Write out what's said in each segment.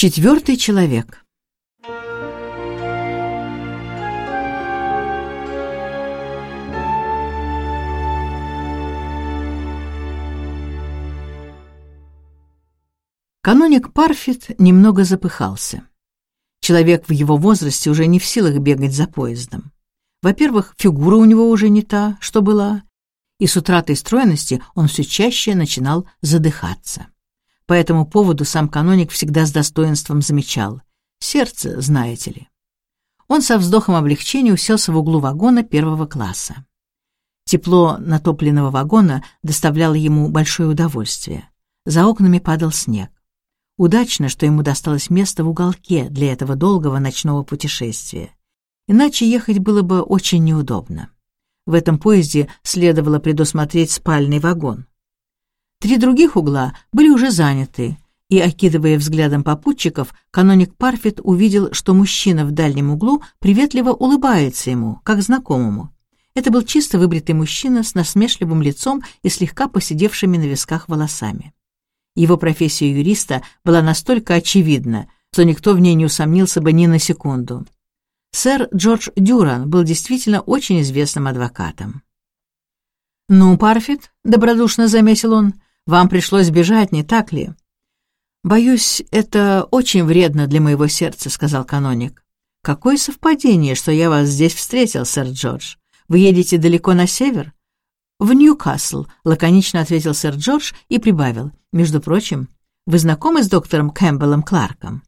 Четвертый человек. Каноник Парфит немного запыхался. Человек в его возрасте уже не в силах бегать за поездом. Во-первых, фигура у него уже не та, что была, и с утратой стройности он все чаще начинал задыхаться. По этому поводу сам каноник всегда с достоинством замечал. Сердце, знаете ли. Он со вздохом облегчения уселся в углу вагона первого класса. Тепло натопленного вагона доставляло ему большое удовольствие. За окнами падал снег. Удачно, что ему досталось место в уголке для этого долгого ночного путешествия. Иначе ехать было бы очень неудобно. В этом поезде следовало предусмотреть спальный вагон. Три других угла были уже заняты, и, окидывая взглядом попутчиков, каноник Парфит увидел, что мужчина в дальнем углу приветливо улыбается ему, как знакомому. Это был чисто выбритый мужчина с насмешливым лицом и слегка посидевшими на висках волосами. Его профессия юриста была настолько очевидна, что никто в ней не усомнился бы ни на секунду. Сэр Джордж Дюран был действительно очень известным адвокатом. «Ну, Парфит», — добродушно заметил он, — «вам пришлось бежать, не так ли?» «Боюсь, это очень вредно для моего сердца», — сказал каноник. «Какое совпадение, что я вас здесь встретил, сэр Джордж. Вы едете далеко на север?» «В Ньюкасл», — лаконично ответил сэр Джордж и прибавил. «Между прочим, вы знакомы с доктором Кэмпбеллом Кларком?»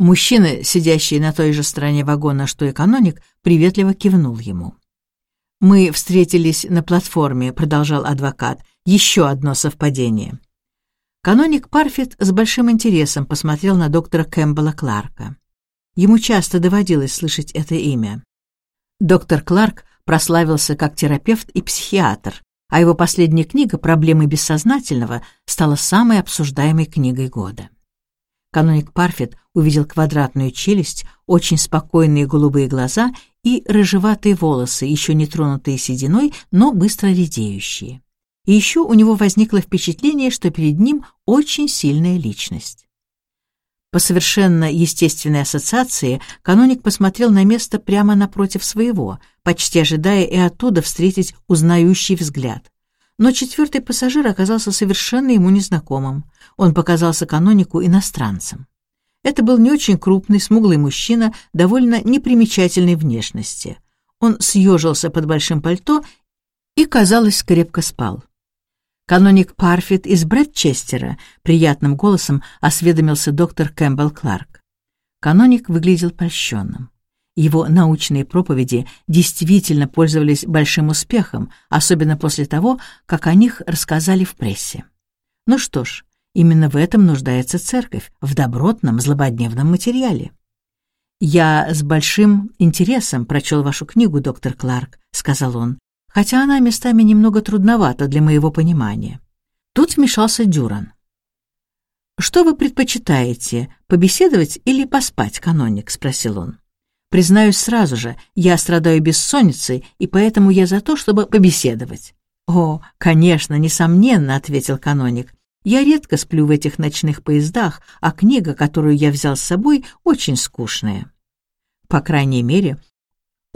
Мужчина, сидящий на той же стороне вагона, что и каноник, приветливо кивнул ему. «Мы встретились на платформе», — продолжал адвокат. «Еще одно совпадение». Каноник Парфит с большим интересом посмотрел на доктора Кэмпбелла Кларка. Ему часто доводилось слышать это имя. Доктор Кларк прославился как терапевт и психиатр, а его последняя книга «Проблемы бессознательного» стала самой обсуждаемой книгой года. Каноник Парфит увидел квадратную челюсть, очень спокойные голубые глаза и рыжеватые волосы, еще не тронутые сединой, но быстро редеющие. И еще у него возникло впечатление, что перед ним очень сильная личность. По совершенно естественной ассоциации каноник посмотрел на место прямо напротив своего, почти ожидая и оттуда встретить узнающий взгляд. Но четвертый пассажир оказался совершенно ему незнакомым. Он показался канонику иностранцем. Это был не очень крупный, смуглый мужчина, довольно непримечательной внешности. Он съежился под большим пальто и, казалось, крепко спал. Каноник Парфит из Брэдчестера приятным голосом осведомился доктор Кэмпбелл Кларк. Каноник выглядел польщенным. Его научные проповеди действительно пользовались большим успехом, особенно после того, как о них рассказали в прессе. Ну что ж, именно в этом нуждается церковь, в добротном, злободневном материале. «Я с большим интересом прочел вашу книгу, доктор Кларк», — сказал он хотя она местами немного трудновата для моего понимания. Тут вмешался Дюран. «Что вы предпочитаете, побеседовать или поспать, каноник?» — спросил он. «Признаюсь сразу же, я страдаю бессонницей, и поэтому я за то, чтобы побеседовать». «О, конечно, несомненно», — ответил каноник. «Я редко сплю в этих ночных поездах, а книга, которую я взял с собой, очень скучная». По крайней мере,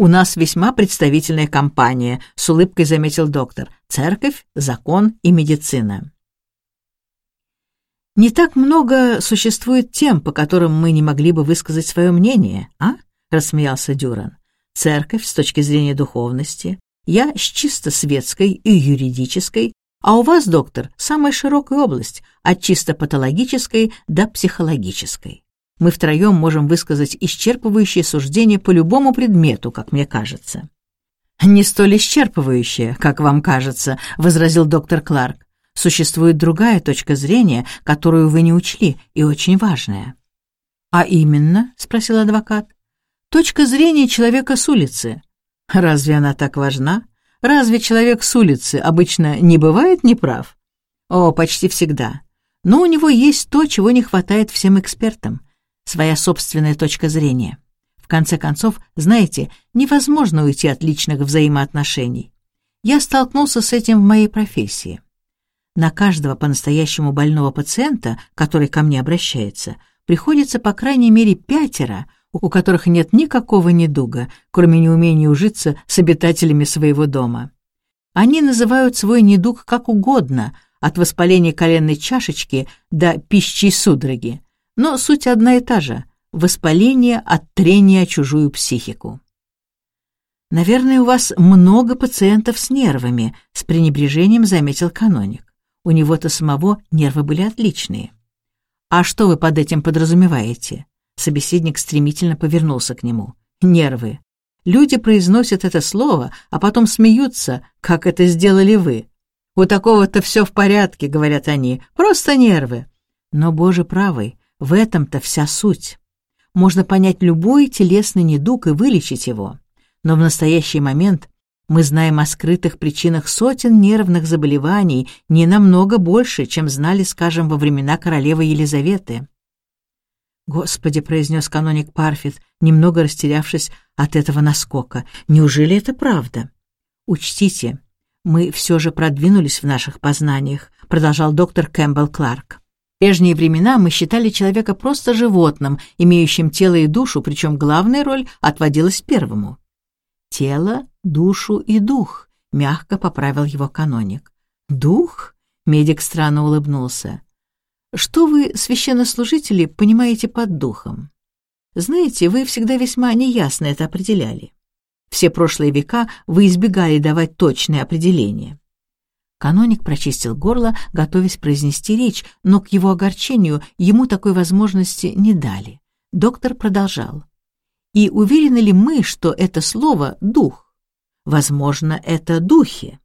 «У нас весьма представительная компания», — с улыбкой заметил доктор. «Церковь, закон и медицина». «Не так много существует тем, по которым мы не могли бы высказать свое мнение, а?» — рассмеялся Дюран. «Церковь с точки зрения духовности, я с чисто светской и юридической, а у вас, доктор, самая широкая область, от чисто патологической до психологической мы втроем можем высказать исчерпывающее суждение по любому предмету, как мне кажется». «Не столь исчерпывающее, как вам кажется», — возразил доктор Кларк. «Существует другая точка зрения, которую вы не учли, и очень важная». «А именно?» — спросил адвокат. «Точка зрения человека с улицы». «Разве она так важна? Разве человек с улицы обычно не бывает неправ?» «О, почти всегда. Но у него есть то, чего не хватает всем экспертам своя собственная точка зрения. В конце концов, знаете, невозможно уйти от личных взаимоотношений. Я столкнулся с этим в моей профессии. На каждого по-настоящему больного пациента, который ко мне обращается, приходится по крайней мере пятеро, у которых нет никакого недуга, кроме неумения ужиться с обитателями своего дома. Они называют свой недуг как угодно, от воспаления коленной чашечки до пищи судороги, но суть одна и та же — воспаление от трения чужую психику. «Наверное, у вас много пациентов с нервами», — с пренебрежением заметил каноник. У него-то самого нервы были отличные. «А что вы под этим подразумеваете?» Собеседник стремительно повернулся к нему. «Нервы. Люди произносят это слово, а потом смеются, как это сделали вы. У такого-то все в порядке, говорят они, просто нервы. Но, Боже правый, в этом-то вся суть. Можно понять любой телесный недуг и вылечить его. Но в настоящий момент мы знаем о скрытых причинах сотен нервных заболеваний не намного больше, чем знали, скажем, во времена королевы Елизаветы. «Господи», — произнес каноник Парфит, немного растерявшись от этого наскока, — «неужели это правда?» «Учтите, мы все же продвинулись в наших познаниях», — продолжал доктор Кэмпбелл Кларк. В прежние времена мы считали человека просто животным, имеющим тело и душу, причем главная роль отводилась первому тело, душу и дух», — мягко поправил его каноник. «Дух?» — медик странно улыбнулся. «Что вы, священнослужители, понимаете под духом? Знаете, вы всегда весьма неясно это определяли. Все прошлые века вы избегали давать точные определения». Каноник прочистил горло, готовясь произнести речь, но к его огорчению ему такой возможности не дали. Доктор продолжал. И уверены ли мы, что это слово «дух»? Возможно, это духи.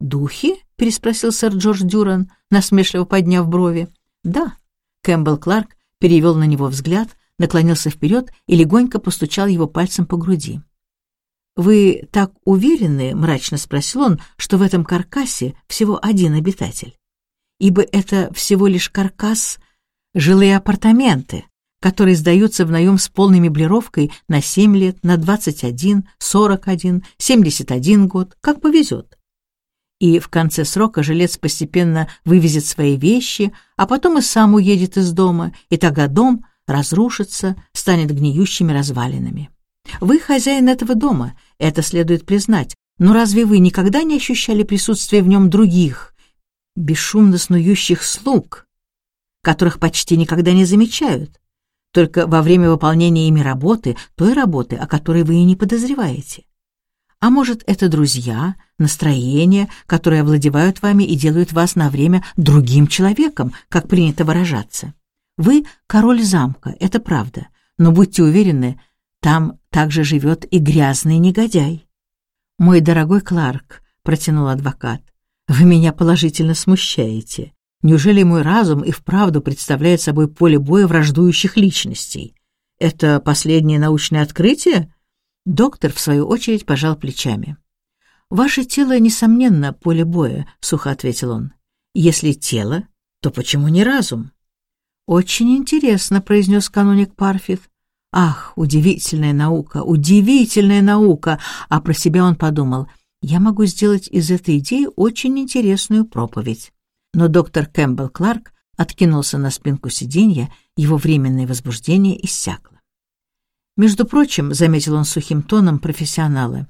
«Духи?» — переспросил сэр Джордж Дюран, насмешливо подняв брови. «Да». Кэмпбелл Кларк перевел на него взгляд, наклонился вперед и легонько постучал его пальцем по груди. «Вы так уверены, — мрачно спросил он, — что в этом каркасе всего один обитатель? Ибо это всего лишь каркас, жилые апартаменты, которые сдаются в наем с полной меблировкой на 7 лет, на 21, 41, 71 год, как повезет. И в конце срока жилец постепенно вывезет свои вещи, а потом и сам уедет из дома, и тогда дом разрушится, станет гниющими развалинами. Вы хозяин этого дома, это следует признать, но разве вы никогда не ощущали присутствие в нем других, бесшумно снующих слуг, которых почти никогда не замечают? только во время выполнения ими работы, той работы, о которой вы и не подозреваете. А может, это друзья, настроения, которые овладевают вами и делают вас на время другим человеком, как принято выражаться. Вы король замка, это правда, но будьте уверены, там также живет и грязный негодяй. «Мой дорогой Кларк», — протянул адвокат, — «вы меня положительно смущаете. Неужели мой разум и вправду представляет собой поле боя враждующих личностей? Это последнее научное открытие? Доктор, в свою очередь, пожал плечами. «Ваше тело, несомненно, поле боя», — сухо ответил он. «Если тело, то почему не разум?» «Очень интересно», — произнес каноник Парфит. «Ах, удивительная наука, удивительная наука!» А про себя он подумал, «Я могу сделать из этой идеи очень интересную проповедь» но доктор Кэмпбелл Кларк откинулся на спинку сиденья, его временное возбуждение иссякло. «Между прочим», — заметил он сухим тоном профессионала,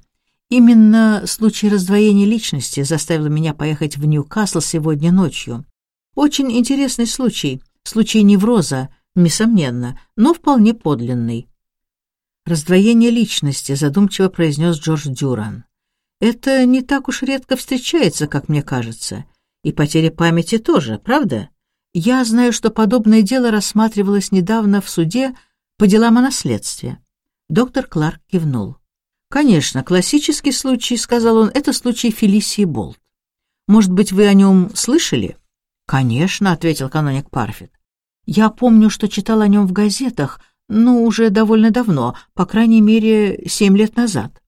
«именно случай раздвоения личности заставил меня поехать в Ньюкасл сегодня ночью. Очень интересный случай, случай невроза, несомненно, но вполне подлинный». «Раздвоение личности», — задумчиво произнес Джордж Дюран. «Это не так уж редко встречается, как мне кажется. И потеря памяти тоже, правда? Я знаю, что подобное дело рассматривалось недавно в суде по делам о наследстве. Доктор Кларк кивнул. «Конечно, классический случай, — сказал он, — это случай Фелисии Болт. Может быть, вы о нем слышали?» «Конечно», — ответил каноник Парфит. «Я помню, что читал о нем в газетах, ну, уже довольно давно, по крайней мере, семь лет назад».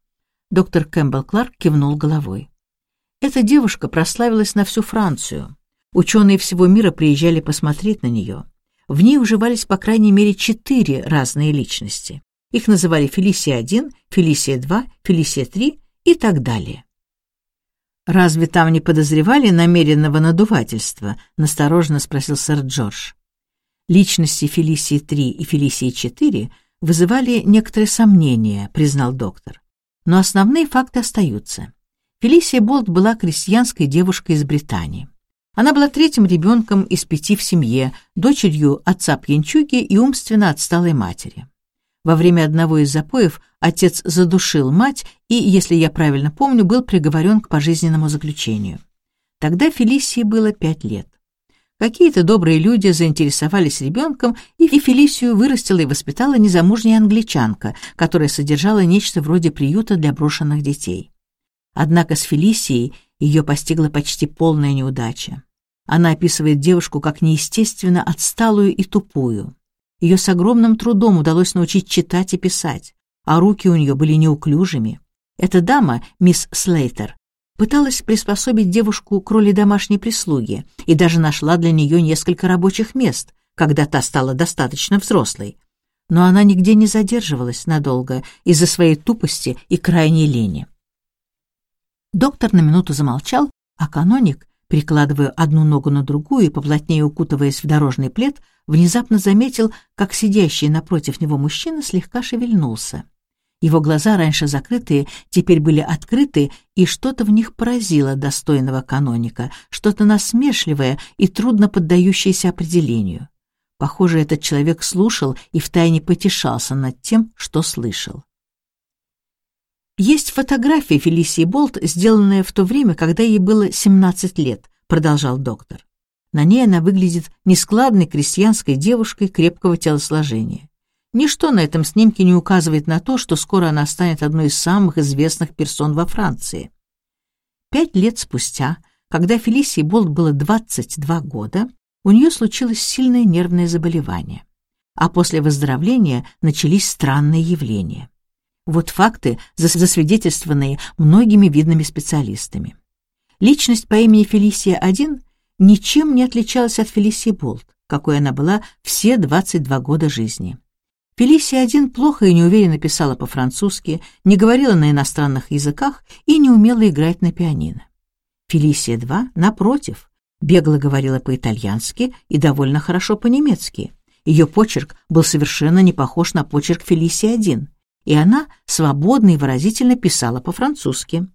Доктор Кэмпбелл Кларк кивнул головой. Эта девушка прославилась на всю Францию. Ученые всего мира приезжали посмотреть на нее. В ней уживались по крайней мере четыре разные личности. Их называли Фелисия-1, Фелисия-2, Фелисия-3 и так далее. «Разве там не подозревали намеренного надувательства?» — настороженно спросил сэр Джордж. Личности Фелисии-3 и Фелисии-4 вызывали некоторые сомнения, признал доктор. Но основные факты остаются. Фелисия Болт была крестьянской девушкой из Британии. Она была третьим ребенком из пяти в семье, дочерью отца пьянчуги и умственно отсталой матери. Во время одного из запоев отец задушил мать и, если я правильно помню, был приговорен к пожизненному заключению. Тогда Фелисии было пять лет. Какие-то добрые люди заинтересовались ребенком, и Фелисию вырастила и воспитала незамужняя англичанка, которая содержала нечто вроде приюта для брошенных детей. Однако с Фелисией ее постигла почти полная неудача. Она описывает девушку как неестественно отсталую и тупую. Ее с огромным трудом удалось научить читать и писать, а руки у нее были неуклюжими. Эта дама, мисс Слейтер, пыталась приспособить девушку к роли домашней прислуги и даже нашла для нее несколько рабочих мест, когда та стала достаточно взрослой. Но она нигде не задерживалась надолго из-за своей тупости и крайней лени. Доктор на минуту замолчал, а каноник, перекладывая одну ногу на другую и поплотнее укутываясь в дорожный плед, внезапно заметил, как сидящий напротив него мужчина слегка шевельнулся. Его глаза, раньше закрытые, теперь были открыты, и что-то в них поразило достойного каноника, что-то насмешливое и трудно поддающееся определению. Похоже, этот человек слушал и втайне потешался над тем, что слышал. Есть фотография Фелисии Болт, сделанная в то время, когда ей было 17 лет, продолжал доктор. На ней она выглядит нескладной крестьянской девушкой крепкого телосложения. Ничто на этом снимке не указывает на то, что скоро она станет одной из самых известных персон во Франции. Пять лет спустя, когда Фелисии Болт было 22 года, у нее случилось сильное нервное заболевание. А после выздоровления начались странные явления. Вот факты, засвидетельствованные многими видными специалистами. Личность по имени Фелисия-1 ничем не отличалась от Фелисии Болт, какой она была все 22 года жизни. Фелисия-1 плохо и неуверенно писала по-французски, не говорила на иностранных языках и не умела играть на пианино. Фелисия-2, напротив, бегло говорила по-итальянски и довольно хорошо по-немецки. Ее почерк был совершенно не похож на почерк Фелисии-1, и она свободно и выразительно писала по-французски.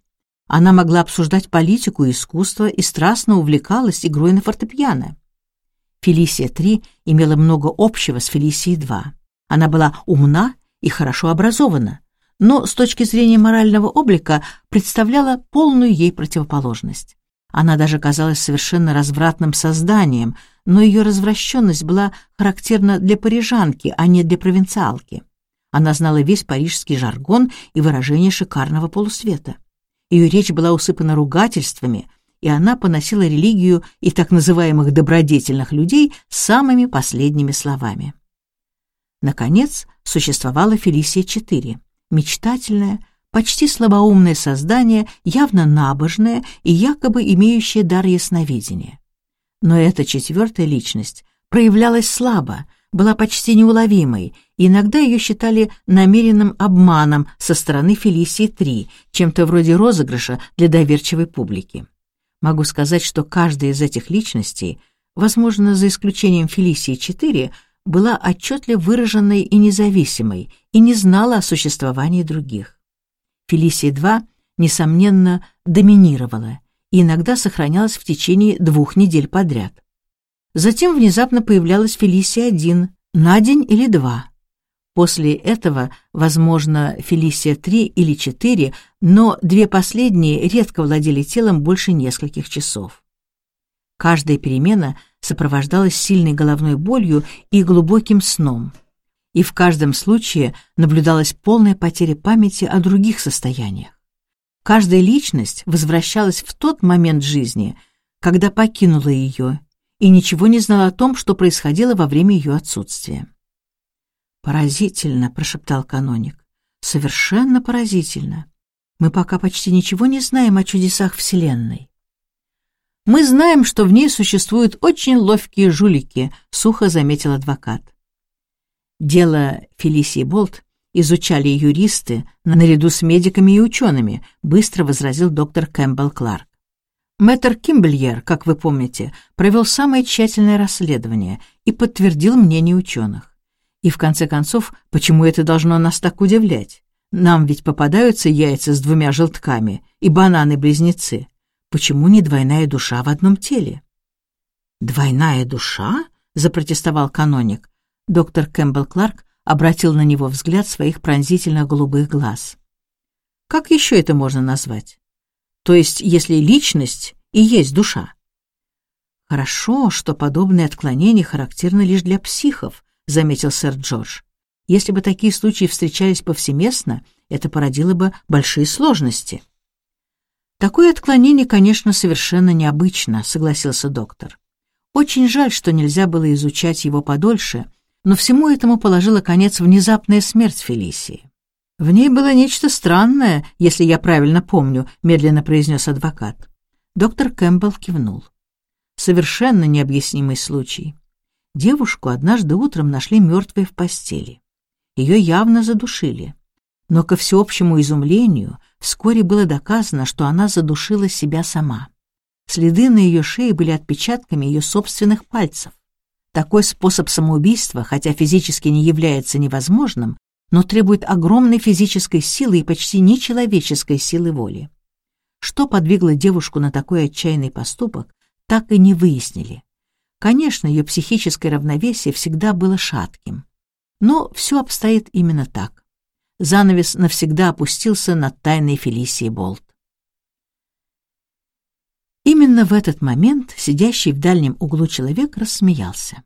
Она могла обсуждать политику и искусство и страстно увлекалась игрой на фортепиано. Фелисия-3 имела много общего с Фелисией-2. Она была умна и хорошо образована, но с точки зрения морального облика представляла полную ей противоположность. Она даже казалась совершенно развратным созданием, но ее развращенность была характерна для парижанки, а не для провинциалки. Она знала весь парижский жаргон и выражение шикарного полусвета. Ее речь была усыпана ругательствами, и она поносила религию и так называемых добродетельных людей самыми последними словами. Наконец, существовала Фелисия-4, мечтательное, почти слабоумное создание, явно набожное и якобы имеющее дар ясновидения. Но эта четвертая личность проявлялась слабо, была почти неуловимой, иногда ее считали намеренным обманом со стороны Фелисии-3, чем-то вроде розыгрыша для доверчивой публики. Могу сказать, что каждая из этих личностей, возможно, за исключением Фелисии-4, была отчетливо выраженной и независимой и не знала о существовании других. Фелисия-2, несомненно, доминировала и иногда сохранялась в течение двух недель подряд. Затем внезапно появлялась Фелисия-1 на день или два. После этого, возможно, Фелисия-3 или 4, но две последние редко владели телом больше нескольких часов. Каждая перемена сопровождалась сильной головной болью и глубоким сном. И в каждом случае наблюдалась полная потеря памяти о других состояниях. Каждая личность возвращалась в тот момент жизни, когда покинула ее, и ничего не знала о том, что происходило во время ее отсутствия. «Поразительно», — прошептал каноник, — «совершенно поразительно. Мы пока почти ничего не знаем о чудесах Вселенной». «Мы знаем, что в ней существуют очень ловкие жулики», — сухо заметил адвокат. Дело Фелисии Болт изучали юристы наряду с медиками и учеными, быстро возразил доктор Кэмпбелл Кларк. Мэтр Кимбельер, как вы помните, провел самое тщательное расследование и подтвердил мнение ученых. И в конце концов, почему это должно нас так удивлять? Нам ведь попадаются яйца с двумя желтками и бананы-близнецы. Почему не двойная душа в одном теле? «Двойная душа?» — запротестовал каноник. Доктор Кэмпбелл Кларк обратил на него взгляд своих пронзительно голубых глаз. «Как еще это можно назвать? То есть, если личность и есть душа?» «Хорошо, что подобные отклонения характерны лишь для психов», — заметил сэр Джордж. «Если бы такие случаи встречались повсеместно, это породило бы большие сложности». «Такое отклонение, конечно, совершенно необычно», — согласился доктор. Очень жаль, что нельзя было изучать его подольше, но всему этому положила конец внезапная смерть Фелисии. «В ней было нечто странное, если я правильно помню», — медленно произнес адвокат. Доктор Кэмпбелл кивнул. Совершенно необъяснимый случай. Девушку однажды утром нашли мертвой в постели. Ее явно задушили. Но, ко всеобщему изумлению, вскоре было доказано, что она задушила себя сама. Следы на ее шее были отпечатками ее собственных пальцев. Такой способ самоубийства, хотя физически не является невозможным, но требует огромной физической силы и почти нечеловеческой силы воли. Что подвигло девушку на такой отчаянный поступок, так и не выяснили. Конечно, ее психическое равновесие всегда было шатким. Но все обстоит именно так. Занавес навсегда опустился над тайной Фелисии Болт. Именно в этот момент сидящий в дальнем углу человек рассмеялся.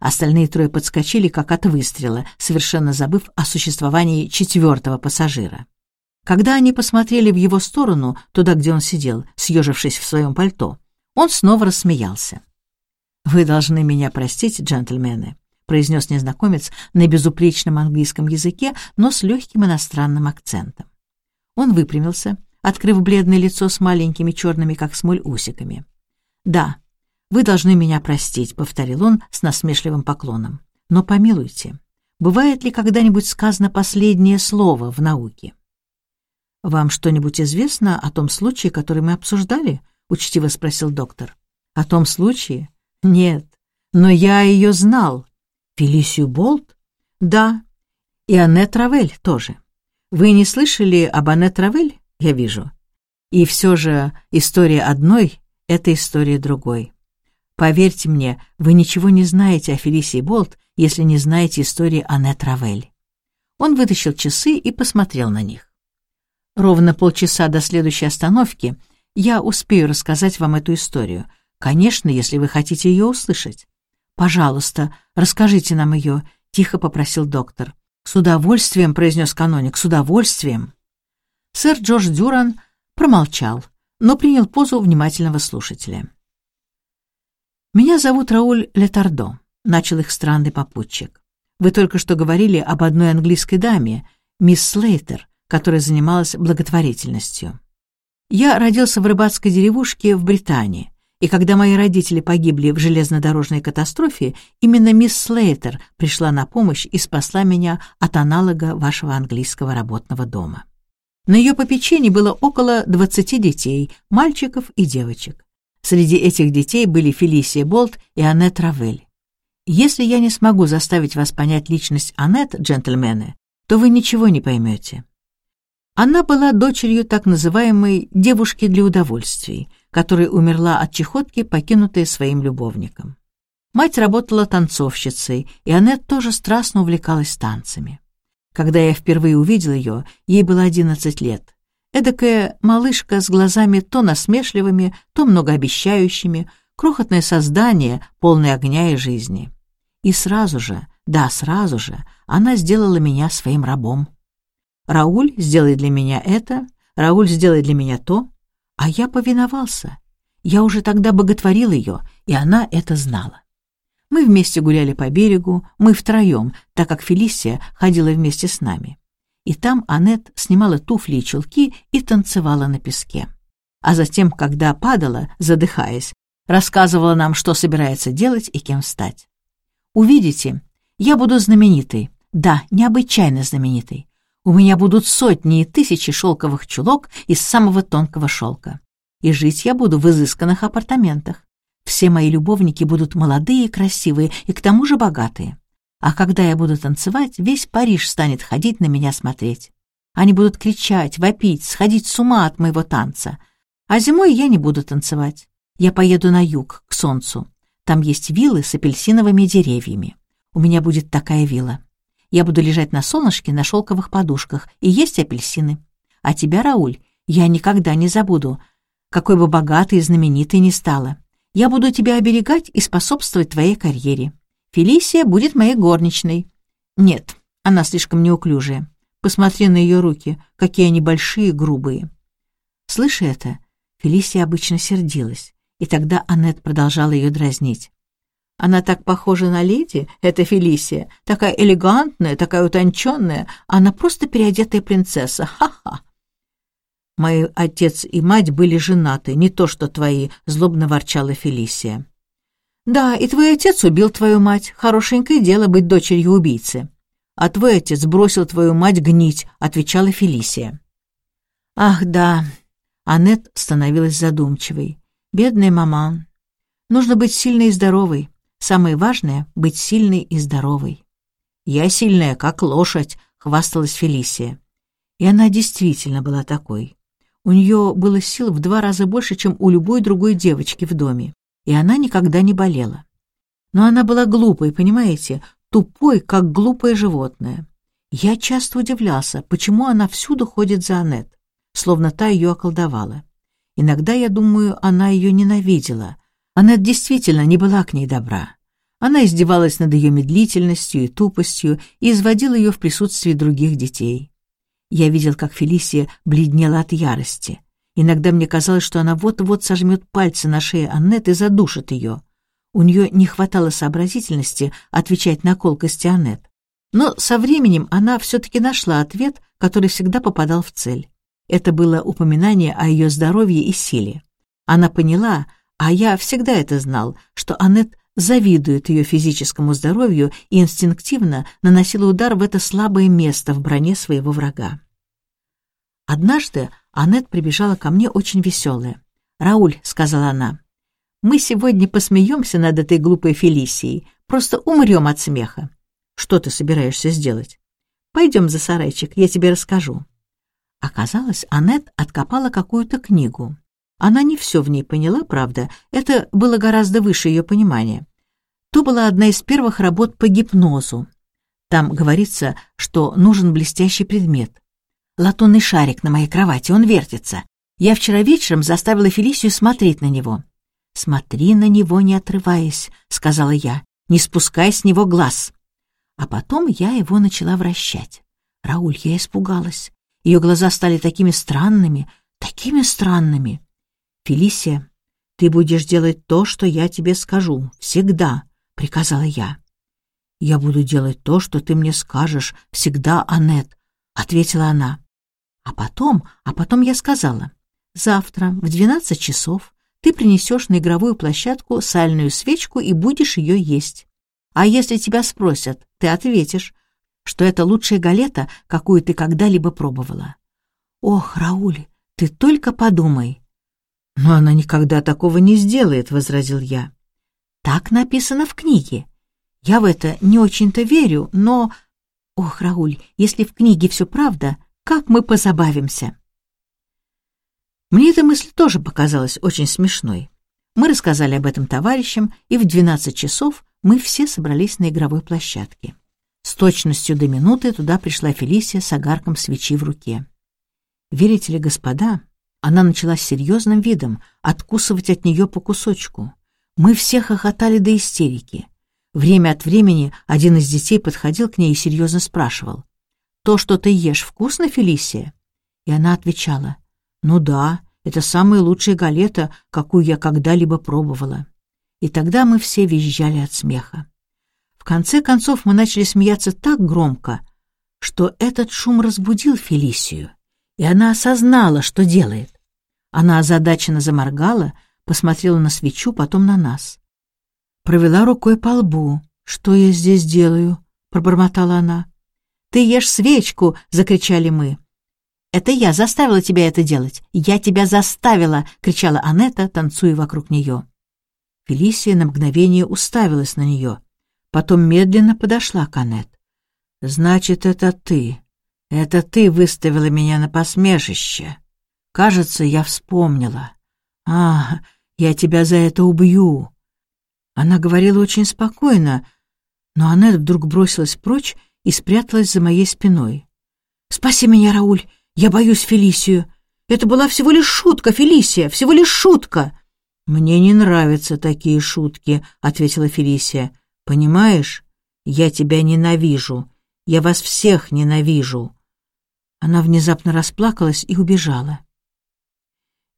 Остальные трое подскочили, как от выстрела, совершенно забыв о существовании четвертого пассажира. Когда они посмотрели в его сторону, туда, где он сидел, съежившись в своем пальто, он снова рассмеялся. «Вы должны меня простить, джентльмены», — произнес незнакомец на безупречном английском языке, но с легким иностранным акцентом. Он выпрямился, открыв бледное лицо с маленькими черными, как смоль, усиками. «Да, вы должны меня простить», — повторил он с насмешливым поклоном. «Но помилуйте, бывает ли когда-нибудь сказано последнее слово в науке?» «Вам что-нибудь известно о том случае, который мы обсуждали?» — учтиво спросил доктор. «О том случае? Нет. Но я ее знал. Фелисию Болт? Да. И Аннет Равель тоже. Вы не слышали об Аннет Равель? я вижу. И все же история одной — это история другой. Поверьте мне, вы ничего не знаете о Фелисии Болт, если не знаете истории Аннет Равель. Он вытащил часы и посмотрел на них. Ровно полчаса до следующей остановки я успею рассказать вам эту историю. Конечно, если вы хотите ее услышать. Пожалуйста, расскажите нам ее, — тихо попросил доктор. «С удовольствием», — произнес каноник, — «с удовольствием». Сэр Джордж Дюран промолчал, но принял позу внимательного слушателя. «Меня зовут Рауль Летардо», — начал их странный попутчик. «Вы только что говорили об одной английской даме, мисс Слейтер, которая занималась благотворительностью. Я родился в рыбацкой деревушке в Британии, и когда мои родители погибли в железнодорожной катастрофе, именно мисс Слейтер пришла на помощь и спасла меня от аналога вашего английского работного дома. На ее попечении было около 20 детей, мальчиков и девочек. Среди этих детей были Фелисия Болт и Аннет Равель. Если я не смогу заставить вас понять личность Аннет, джентльмены, то вы ничего не поймете. Она была дочерью так называемой «девушки для удовольствий», которая умерла от чехотки, покинутая своим любовником. Мать работала танцовщицей, и Аннет тоже страстно увлекалась танцами. Когда я впервые увидел ее, ей было одиннадцать лет. Эдакая малышка с глазами то насмешливыми, то многообещающими, крохотное создание, полное огня и жизни. И сразу же, да, сразу же, она сделала меня своим рабом. Рауль, сделай для меня это, Рауль, сделай для меня то, а я повиновался. Я уже тогда боготворил ее, и она это знала. Мы вместе гуляли по берегу, мы втроем, так как Фелисия ходила вместе с нами. И там Аннет снимала туфли и чулки и танцевала на песке. А затем, когда падала, задыхаясь, рассказывала нам, что собирается делать и кем стать. «Увидите, я буду знаменитой, да, необычайно знаменитой. У меня будут сотни и тысячи шелковых чулок из самого тонкого шелка. и жить я буду в изысканных апартаментах. Все мои любовники будут молодые и красивые, и к тому же богатые. А когда я буду танцевать, весь Париж станет ходить на меня смотреть. Они будут кричать, вопить, сходить с ума от моего танца. А зимой я не буду танцевать. Я поеду на юг, к солнцу. Там есть виллы с апельсиновыми деревьями. У меня будет такая вилла. Я буду лежать на солнышке на шелковых подушках и есть апельсины. А тебя, Рауль, я никогда не забуду, какой бы богатой и знаменитой ни стала. Я буду тебя оберегать и способствовать твоей карьере. Фелисия будет моей горничной. Нет, она слишком неуклюжая. Посмотри на ее руки, какие они большие и грубые. Слыша это, Фелисия обычно сердилась, и тогда Аннет продолжала ее дразнить. Она так похожа на леди, эта Фелисия, такая элегантная, такая утонченная, она просто переодетая принцесса, ха-ха. Мои отец и мать были женаты, не то что твои, злобно ворчала Фелисия. Да, и твой отец убил твою мать, хорошенькое дело быть дочерью убийцы. А твой отец бросил твою мать гнить, отвечала Фелисия. Ах, да, Аннет становилась задумчивой. Бедная маман. Нужно быть сильной и здоровой. Самое важное — быть сильной и здоровой. «Я сильная, как лошадь», — хвасталась Фелисия. И она действительно была такой. У нее было сил в два раза больше, чем у любой другой девочки в доме, и она никогда не болела. Но она была глупой, понимаете, тупой, как глупое животное. Я часто удивлялся, почему она всюду ходит за Аннет, словно та ее околдовала. Иногда, я думаю, она ее ненавидела, она действительно не была к ней добра. Она издевалась над ее медлительностью и тупостью и изводила ее в присутствии других детей. Я видел, как Фелисия бледнела от ярости. Иногда мне казалось, что она вот-вот сожмет пальцы на шее Аннет и задушит ее. У нее не хватало сообразительности отвечать на колкости Аннет. Но со временем она все-таки нашла ответ, который всегда попадал в цель. Это было упоминание о ее здоровье и силе. Она поняла, а я всегда это знал, что Аннет завидует ее физическому здоровью и инстинктивно наносила удар в это слабое место в броне своего врага. Однажды Аннет прибежала ко мне очень веселая. «Рауль», — сказала она, — «мы сегодня посмеемся над этой глупой Фелисией, просто умрем от смеха. Что ты собираешься сделать? Пойдем за сарайчик, я тебе расскажу». Оказалось, Аннет откопала какую-то книгу. Она не все в ней поняла, правда, это было гораздо выше ее понимания. То была одна из первых работ по гипнозу. Там говорится, что нужен блестящий предмет. Латунный шарик на моей кровати, он вертится. Я вчера вечером заставила Фелисию смотреть на него. «Смотри на него, не отрываясь», — сказала я, — «не спускай с него глаз». А потом я его начала вращать. Рауль, я испугалась. Ее глаза стали такими странными, такими странными. «Фелисия, ты будешь делать то, что я тебе скажу, всегда», — приказала я. «Я буду делать то, что ты мне скажешь, всегда, Аннет», — ответила она. А потом, а потом я сказала, «Завтра в двенадцать часов ты принесешь на игровую площадку сальную свечку и будешь ее есть. А если тебя спросят, ты ответишь, что это лучшая галета, какую ты когда-либо пробовала. Ох, Рауль, ты только подумай, «Но она никогда такого не сделает», — возразил я. «Так написано в книге. Я в это не очень-то верю, но... Ох, Рауль, если в книге все правда, как мы позабавимся!» Мне эта мысль тоже показалась очень смешной. Мы рассказали об этом товарищам, и в 12 часов мы все собрались на игровой площадке. С точностью до минуты туда пришла Фелисия с огарком свечи в руке. Верите ли, господа, она начала с серьезным видом откусывать от нее по кусочку. Мы все хохотали до истерики. Время от времени один из детей подходил к ней и серьезно спрашивал. «То, что ты ешь, вкусно, Фелисия?» И она отвечала. «Ну да, это самая лучшая галета, какую я когда-либо пробовала». И тогда мы все визжали от смеха. В конце концов мы начали смеяться так громко, что этот шум разбудил Фелисию, и она осознала, что делает. Она озадаченно заморгала, посмотрела на свечу, потом на нас. Провела рукой по лбу. «Что я здесь делаю?» — пробормотала она. «Ты ешь свечку!» — закричали мы. Это я заставила тебя это делать! Я тебя заставила!» — кричала Анетта, танцуя вокруг нее. Фелисия на мгновение уставилась на нее. Потом медленно подошла к Аннет. «Значит, это ты. Это ты выставила меня на посмешище. Кажется, я вспомнила. А, я тебя за это убью!» Она говорила очень спокойно, но Аннет вдруг бросилась прочь и спряталась за моей спиной. «Спаси меня, Рауль! Я боюсь Фелисию! Это была всего лишь шутка, Фелисия, всего лишь шутка!» «Мне не нравятся такие шутки», — ответила Фелисия. «Понимаешь, я тебя ненавижу. Я вас всех ненавижу». Она внезапно расплакалась и убежала.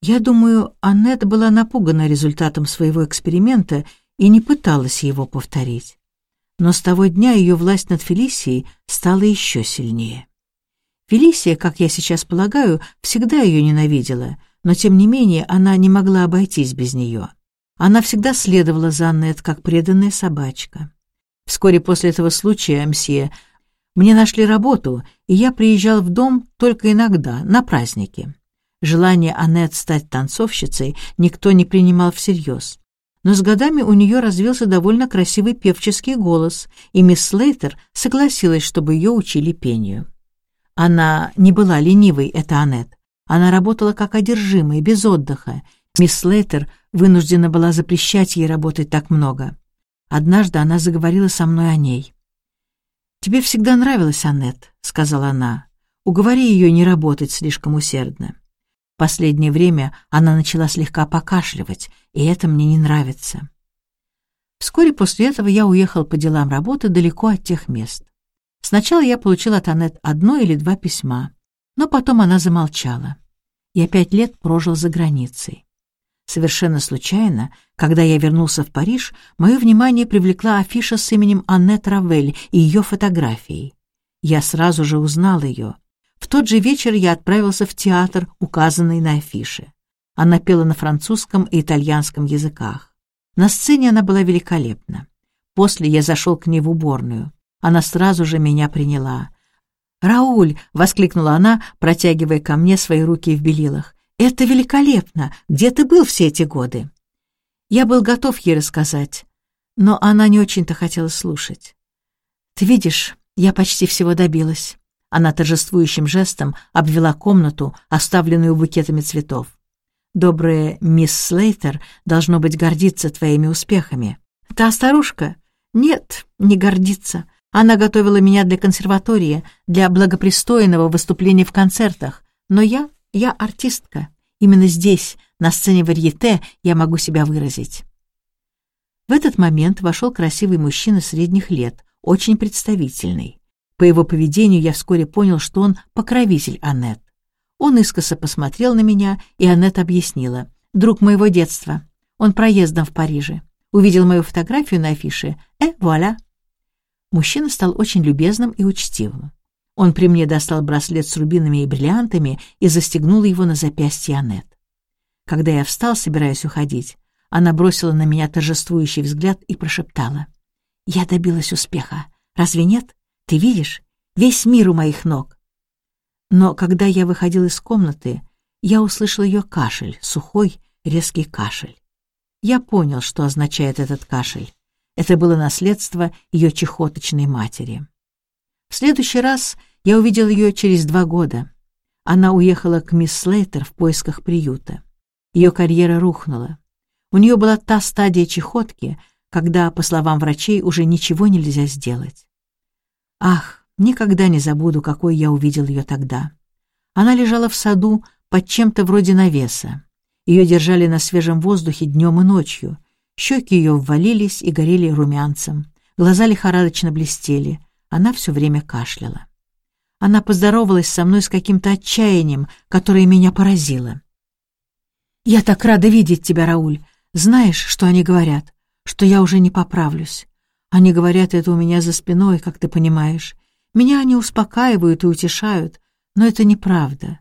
Я думаю, Аннет была напугана результатом своего эксперимента и не пыталась его повторить. Но с того дня ее власть над Фелисией стала еще сильнее. Фелисия, как я сейчас полагаю, всегда ее ненавидела, но тем не менее она не могла обойтись без нее. Она всегда следовала за Аннет, как преданная собачка. Вскоре после этого случая, мсье, мне нашли работу, и я приезжал в дом только иногда, на праздники. Желание Аннет стать танцовщицей никто не принимал всерьез. Но с годами у нее развился довольно красивый певческий голос, и мисс Слейтер согласилась, чтобы ее учили пению. Она не была ленивой, это Аннет. Она работала как одержимая, без отдыха. Мисс Слейтер вынуждена была запрещать ей работать так много. Однажды она заговорила со мной о ней. «Тебе всегда нравилась Аннет», — сказала она. «Уговори ее не работать слишком усердно». Последнее время она начала слегка покашливать, и это мне не нравится. Вскоре после этого я уехал по делам работы далеко от тех мест. Сначала я получил от Аннет одно или два письма, но потом она замолчала. Я пять лет прожил за границей. Совершенно случайно, когда я вернулся в Париж, мое внимание привлекла афиша с именем Аннет Равель и ее фотографией. Я сразу же узнал ее. В тот же вечер я отправился в театр, указанный на афише. Она пела на французском и итальянском языках. На сцене она была великолепна. После я зашел к ней в уборную. Она сразу же меня приняла. «Рауль!» — воскликнула она, протягивая ко мне свои руки в белилах. Это великолепно! Где ты был все эти годы?» Я был готов ей рассказать, но она не очень-то хотела слушать. «Ты видишь, я почти всего добилась». Она торжествующим жестом обвела комнату, оставленную букетами цветов. «Добрая мисс Слейтер должно быть гордиться твоими успехами». «Та старушка?» «Нет, не гордится. Она готовила меня для консерватории, для благопристойного выступления в концертах, но я я артистка. Именно здесь, на сцене варьете, я могу себя выразить. В этот момент вошел красивый мужчина средних лет, очень представительный. По его поведению я вскоре понял, что он покровитель Аннет. Он искоса посмотрел на меня, и Аннет объяснила. «Друг моего детства. Он проездом в Париже. Увидел мою фотографию на афише. Э, вуаля!» Мужчина стал очень любезным и учтивым. Он при мне достал браслет с рубинами и бриллиантами и застегнул его на запястье Аннет. Когда я встал, собираясь уходить, она бросила на меня торжествующий взгляд и прошептала. «Я добилась успеха. Разве нет? Ты видишь? Весь мир у моих ног». Но когда я выходил из комнаты, я услышал ее кашель, сухой, резкий кашель. Я понял, что означает этот кашель. Это было наследство ее чехоточной матери. В следующий раз я увидел ее через два года. Она уехала к мисс Слейтер в поисках приюта. Ее карьера рухнула. У нее была та стадия чехотки, когда, по словам врачей, уже ничего нельзя сделать. Ах, никогда не забуду, какой я увидел ее тогда. Она лежала в саду под чем-то вроде навеса. Ее держали на свежем воздухе днем и ночью. Щеки ее ввалились и горели румянцем. Глаза лихорадочно блестели. Она все время кашляла. Она поздоровалась со мной с каким-то отчаянием, которое меня поразило. «Я так рада видеть тебя, Рауль. Знаешь, что они говорят? Что я уже не поправлюсь. Они говорят это у меня за спиной, как ты понимаешь. Меня они успокаивают и утешают, но это неправда.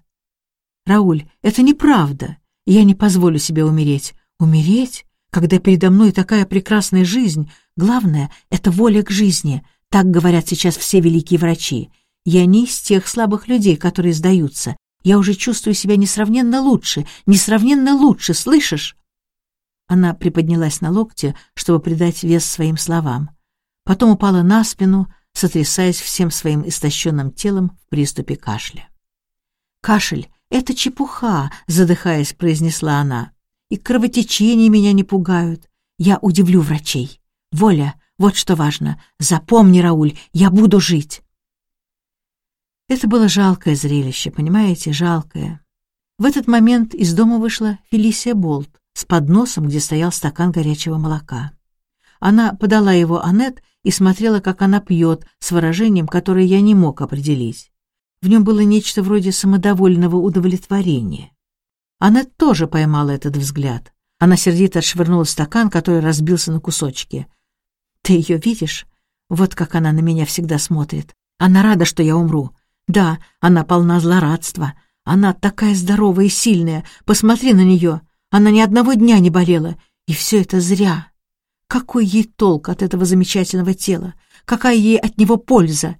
Рауль, это неправда. Я не позволю себе умереть. Умереть? Когда передо мной такая прекрасная жизнь, главное — это воля к жизни, так говорят сейчас все великие врачи. Я не из тех слабых людей, которые сдаются. Я уже чувствую себя несравненно лучше, несравненно лучше, слышишь?» Она приподнялась на локте, чтобы придать вес своим словам. Потом упала на спину, сотрясаясь всем своим истощенным телом в приступе кашля. «Кашель — это чепуха», — задыхаясь, произнесла она. «И кровотечения меня не пугают. Я удивлю врачей. Воля, вот что важно. Запомни, Рауль, я буду жить». Это было жалкое зрелище, понимаете, жалкое. В этот момент из дома вышла Фелисия Болт с подносом, где стоял стакан горячего молока. Она подала его Аннет и смотрела, как она пьет, с выражением, которое я не мог определить. В нем было нечто вроде самодовольного удовлетворения. Аннет тоже поймала этот взгляд. Она сердито отшвырнула стакан, который разбился на кусочки. «Ты ее видишь? Вот как она на меня всегда смотрит. Она рада, что я умру. Да, она полна злорадства. Она такая здоровая и сильная. Посмотри на нее. Она ни одного дня не болела. И все это зря. Какой ей толк от этого замечательного тела? Какая ей от него польза?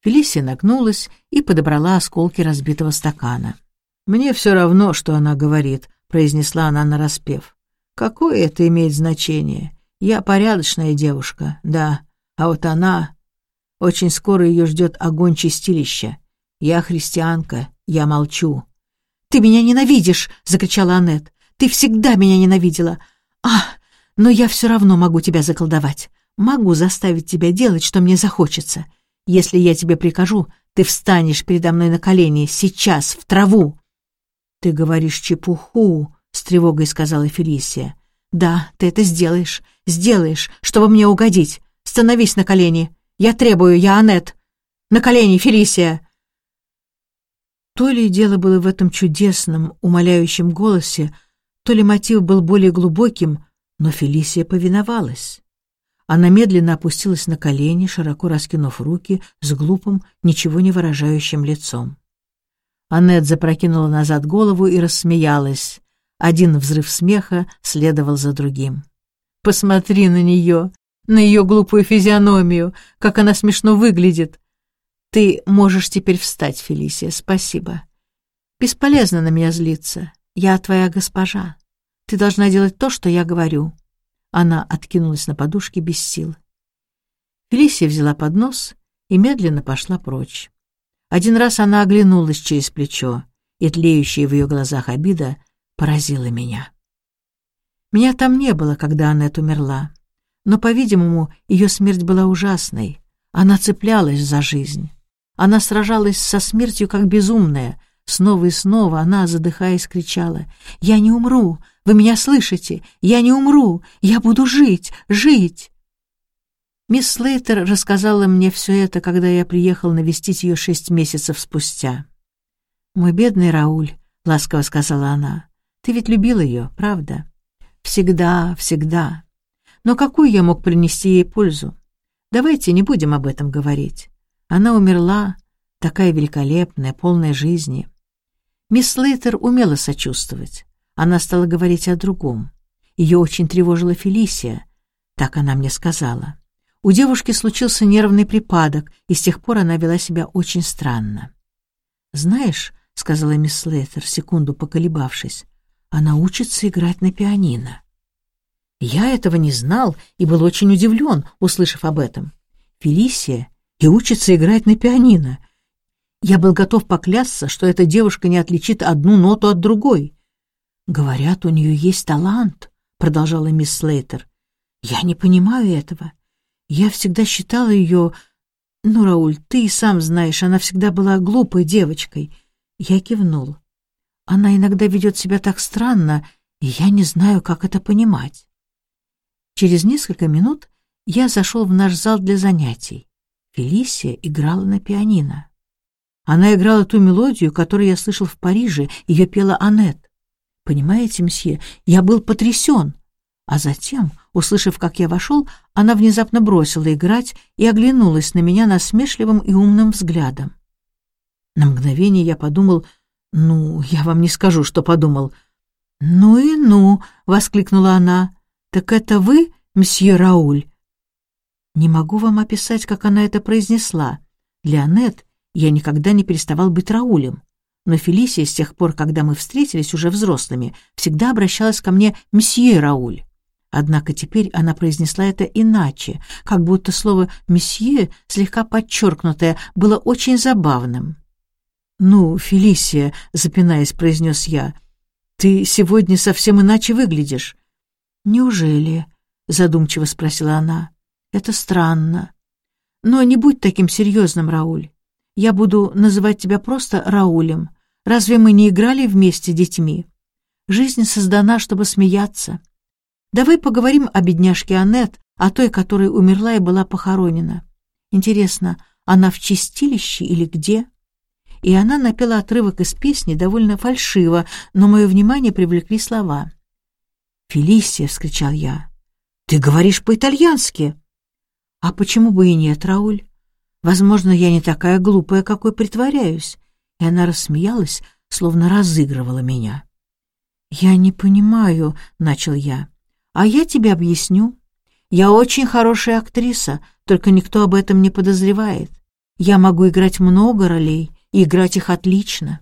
Фелисия нагнулась и подобрала осколки разбитого стакана. «Мне все равно, что она говорит», — произнесла она нараспев. «Какое это имеет значение? Я порядочная девушка, да, а вот она... Очень скоро ее ждет огонь чистилища. Я христианка, я молчу». «Ты меня ненавидишь!» — закричала Аннет. «Ты всегда меня ненавидела! А, но я все равно могу тебя заколдовать. Могу заставить тебя делать, что мне захочется. Если я тебе прикажу, ты встанешь передо мной на колени, сейчас, в траву!» «Ты говоришь чепуху», — с тревогой сказала Фелисия. «Да, ты это сделаешь, сделаешь, чтобы мне угодить. Становись на колени. Я требую, я Анет. На колени, Фелисия!» То ли дело было в этом чудесном, умоляющем голосе, то ли мотив был более глубоким, но Фелисия повиновалась. Она медленно опустилась на колени, широко раскинув руки с глупым, ничего не выражающим лицом. Аннет запрокинула назад голову и рассмеялась. Один взрыв смеха следовал за другим. «Посмотри на нее, на ее глупую физиономию, как она смешно выглядит. Ты можешь теперь встать, Фелисия, спасибо. Бесполезно на меня злиться. Я твоя госпожа. Ты должна делать то, что я говорю. Она откинулась на подушке без сил. Фелисия взяла поднос и медленно пошла прочь. Один раз она оглянулась через плечо, и тлеющая в ее глазах обида поразила меня. Меня там не было, когда Аннет умерла, но, по-видимому, ее смерть была ужасной. Она цеплялась за жизнь. Она сражалась со смертью как безумная. Снова и снова она, задыхаясь, кричала «Я не умру! Вы меня слышите? Я не умру! Я буду жить! Жить!» Мисс Слейтер рассказала мне все это, когда я приехал навестить ее шесть месяцев спустя. «Мой бедный Рауль», — ласково сказала она, — «ты ведь любил ее, правда?» «Всегда, всегда. Но какую я мог принести ей пользу? Давайте не будем об этом говорить. Она умерла, такая великолепная, полная жизни. Мисс Лейтер умела сочувствовать. Она стала говорить о другом. Ее очень тревожила Фелисия, так она мне сказала. У девушки случился нервный припадок, и с тех пор она вела себя очень странно. «Знаешь», — сказала мисс Лейтер, секунду поколебавшись, «она учится играть на пианино». Я этого не знал и был очень удивлен, услышав об этом. Фелисия и учится играть на пианино. Я был готов поклясться, что эта девушка не отличит одну ноту от другой. «Говорят, у нее есть талант», — продолжала мисс Слейтер. «Я не понимаю этого. Я всегда считала ее... Ну, Рауль, ты и сам знаешь, она всегда была глупой девочкой». Я кивнул. Она иногда ведет себя так странно, и я не знаю, как это понимать. Через несколько минут я зашел в наш зал для занятий. Фелисия играла на пианино. Она играла ту мелодию, которую я слышал в Париже, ее пела Аннет. Понимаете, мсье, я был потрясен. А затем, услышав, как я вошел, она внезапно бросила играть и оглянулась на меня насмешливым и умным взглядом. На мгновение я подумал, ну, я вам не скажу, что подумал. «Ну и ну!» — воскликнула она. «Так это вы, мсье Рауль?» Не могу вам описать, как она это произнесла. Для Аннет я никогда не переставал быть Раулем. но Фелисия с тех пор, когда мы встретились уже взрослыми, всегда обращалась ко мне «Месье Рауль». Однако теперь она произнесла это иначе, как будто слово «месье», слегка подчеркнутое, было очень забавным. «Ну, Фелисия», — запинаясь, произнес я, — «ты сегодня совсем иначе выглядишь». «Неужели?» — задумчиво спросила она. «Это странно. Но не будь таким серьезным, Рауль. Я буду называть тебя просто Раулем. Разве мы не играли вместе детьми? Жизнь создана, чтобы смеяться. Давай поговорим о бедняжке Аннет, о той, которая умерла и была похоронена. Интересно, она в чистилище или где?» И она напела отрывок из песни довольно фальшиво, но мое внимание привлекли слова. «Фелисия!» — вскричал я. «Ты говоришь по-итальянски!» «А почему бы и нет, Рауль? Возможно, я не такая глупая, какой притворяюсь». И она рассмеялась, словно разыгрывала меня. «Я не понимаю», — начал я. «А я тебе объясню. Я очень хорошая актриса, только никто об этом не подозревает. Я могу играть много ролей, и играть их отлично».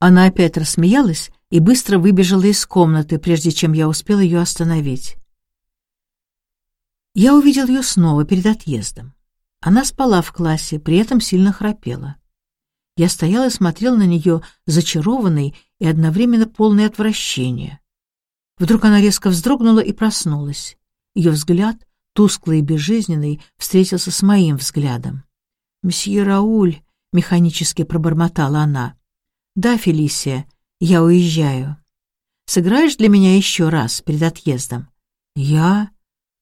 Она опять рассмеялась и быстро выбежала из комнаты, прежде чем я успел ее остановить. Я увидел ее снова перед отъездом. Она спала в классе, при этом сильно храпела. Я стоял и смотрел на нее, зачарованный и одновременно полный отвращения. Вдруг она резко вздрогнула и проснулась. Ее взгляд, тусклый и безжизненный, встретился с моим взглядом. «Месье Рауль», — механически пробормотала она. «Да, Фелисия, я уезжаю. Сыграешь для меня еще раз перед отъездом?» «Я?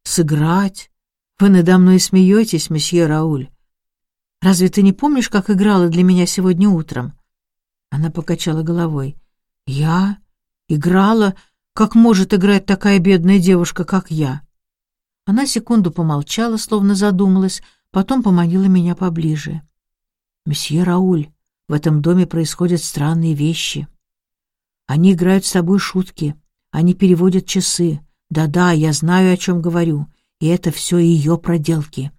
Сыграть? Вы надо мной смеетесь, месье Рауль. Разве ты не помнишь, как играла для меня сегодня утром?» Она покачала головой. «Я? Играла? Как может играть такая бедная девушка, как я?» Она секунду помолчала, словно задумалась, потом поманила меня поближе. «Месье Рауль, в этом доме происходят странные вещи. Они играют с тобой шутки, они переводят часы. Да-да, я знаю, о чем говорю, и это все ее проделки».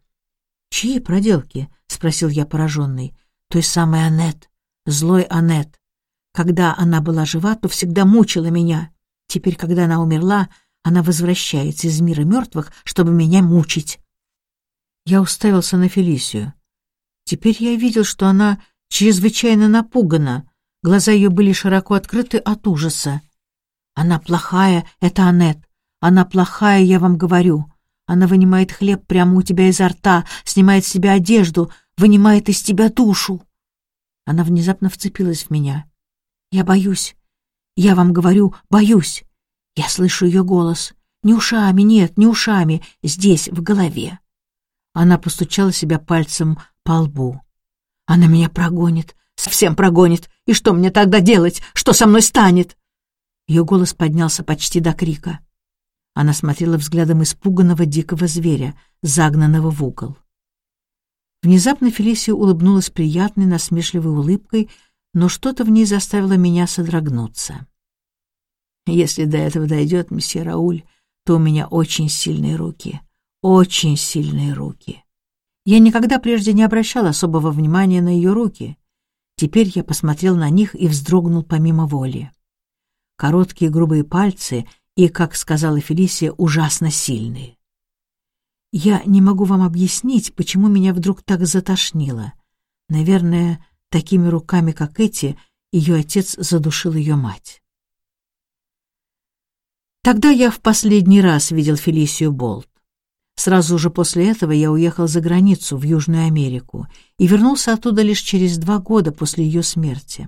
«Чьи проделки?» — спросил я пораженный. «Той самой Аннет, злой Аннет. Когда она была жива, то всегда мучила меня. Теперь, когда она умерла, она возвращается из мира мертвых, чтобы меня мучить». Я уставился на Фелисию. Теперь я видел, что она чрезвычайно напугана. Глаза ее были широко открыты от ужаса. «Она плохая, это Аннет. Она плохая, я вам говорю. Она вынимает хлеб прямо у тебя изо рта, снимает с себя одежду, вынимает из тебя душу». Она внезапно вцепилась в меня. «Я боюсь. Я вам говорю, боюсь. Я слышу ее голос. Не ушами, нет, не ушами, здесь, в голове». Она постучала себя пальцем по лбу. Она меня прогонит, совсем прогонит. И что мне тогда делать? Что со мной станет? Ее голос поднялся почти до крика. Она смотрела взглядом испуганного дикого зверя, загнанного в угол. Внезапно Фелисия улыбнулась приятной, насмешливой улыбкой, но что-то в ней заставило меня содрогнуться. «Если до этого дойдет, месье Рауль, то у меня очень сильные руки, очень сильные руки». Я никогда прежде не обращал особого внимания на ее руки. Теперь я посмотрел на них и вздрогнул помимо воли. Короткие грубые пальцы и, как сказала Фелисия, ужасно сильные. Я не могу вам объяснить, почему меня вдруг так затошнило. Наверное, такими руками, как эти, ее отец задушил ее мать. Тогда я в последний раз видел Фелисию Болт. Сразу же после этого я уехал за границу, в Южную Америку, и вернулся оттуда лишь через два года после ее смерти.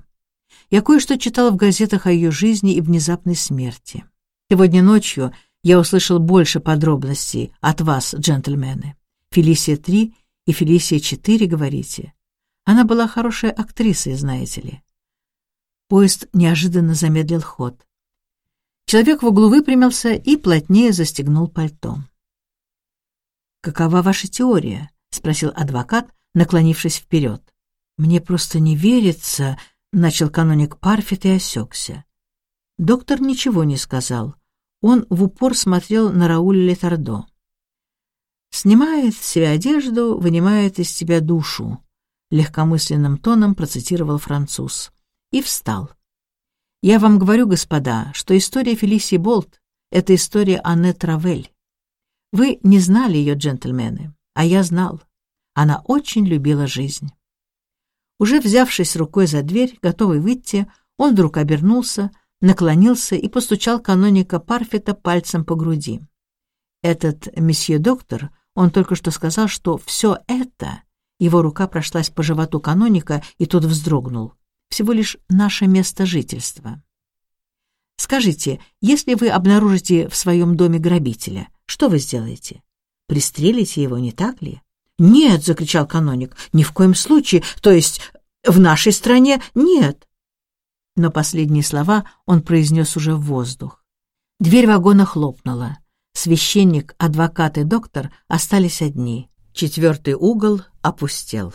Я кое-что читал в газетах о ее жизни и внезапной смерти. Сегодня ночью я услышал больше подробностей от вас, джентльмены. Фелисия 3 и Фелисия 4, говорите. Она была хорошей актрисой, знаете ли. Поезд неожиданно замедлил ход. Человек в углу выпрямился и плотнее застегнул пальто. «Какова ваша теория?» — спросил адвокат, наклонившись вперед. «Мне просто не верится», — начал каноник Парфит и осекся. Доктор ничего не сказал. Он в упор смотрел на Рауля Летардо. «Снимает с одежду, вынимает из тебя душу», — легкомысленным тоном процитировал француз. и встал. «Я вам говорю, господа, что история Фелисии Болт — это история Анне Травель. Вы не знали ее, джентльмены, а я знал. Она очень любила жизнь». Уже взявшись рукой за дверь, готовый выйти, он вдруг обернулся, наклонился и постучал каноника Парфета пальцем по груди. Этот месье доктор, он только что сказал, что все это... Его рука прошлась по животу каноника, и тот вздрогнул. Всего лишь наше место жительства. Скажите, если вы обнаружите в своем доме грабителя, что вы сделаете? Пристрелите его, не так ли? «Нет!» — закричал каноник. «Ни в коем случае! То есть в нашей стране нет!» Но последние слова он произнес уже в воздух. Дверь вагона хлопнула. Священник, адвокат и доктор остались одни. Четвертый угол опустел.